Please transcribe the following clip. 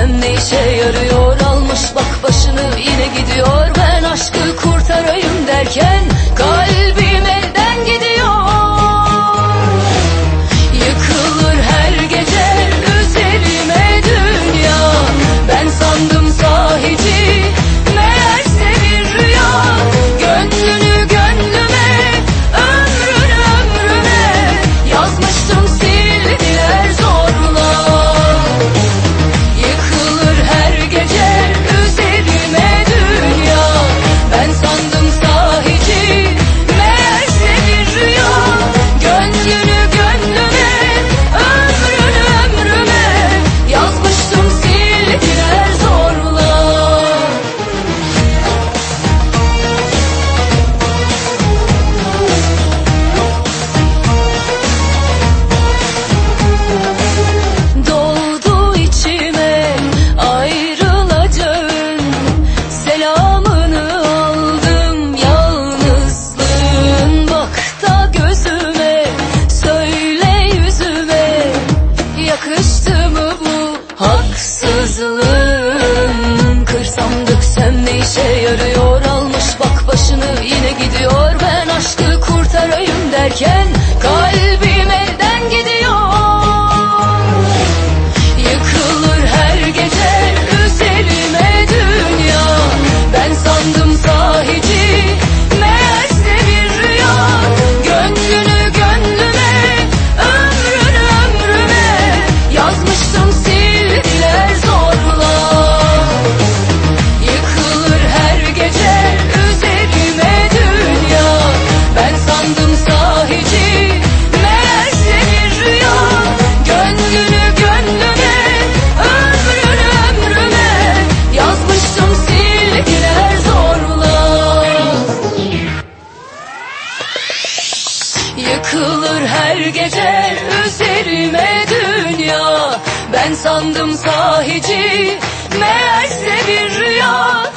bilmem ne işe yarıyor? yakıştı mı bu haksızlığın? Kırsam döksem ne işe yarıyor? Almış bak başını yine gidiyor. Ben aşkı kurtarayım derken Yıkılır her gece üzerime dünya. Ben sandım sahici meğerse bir rüya.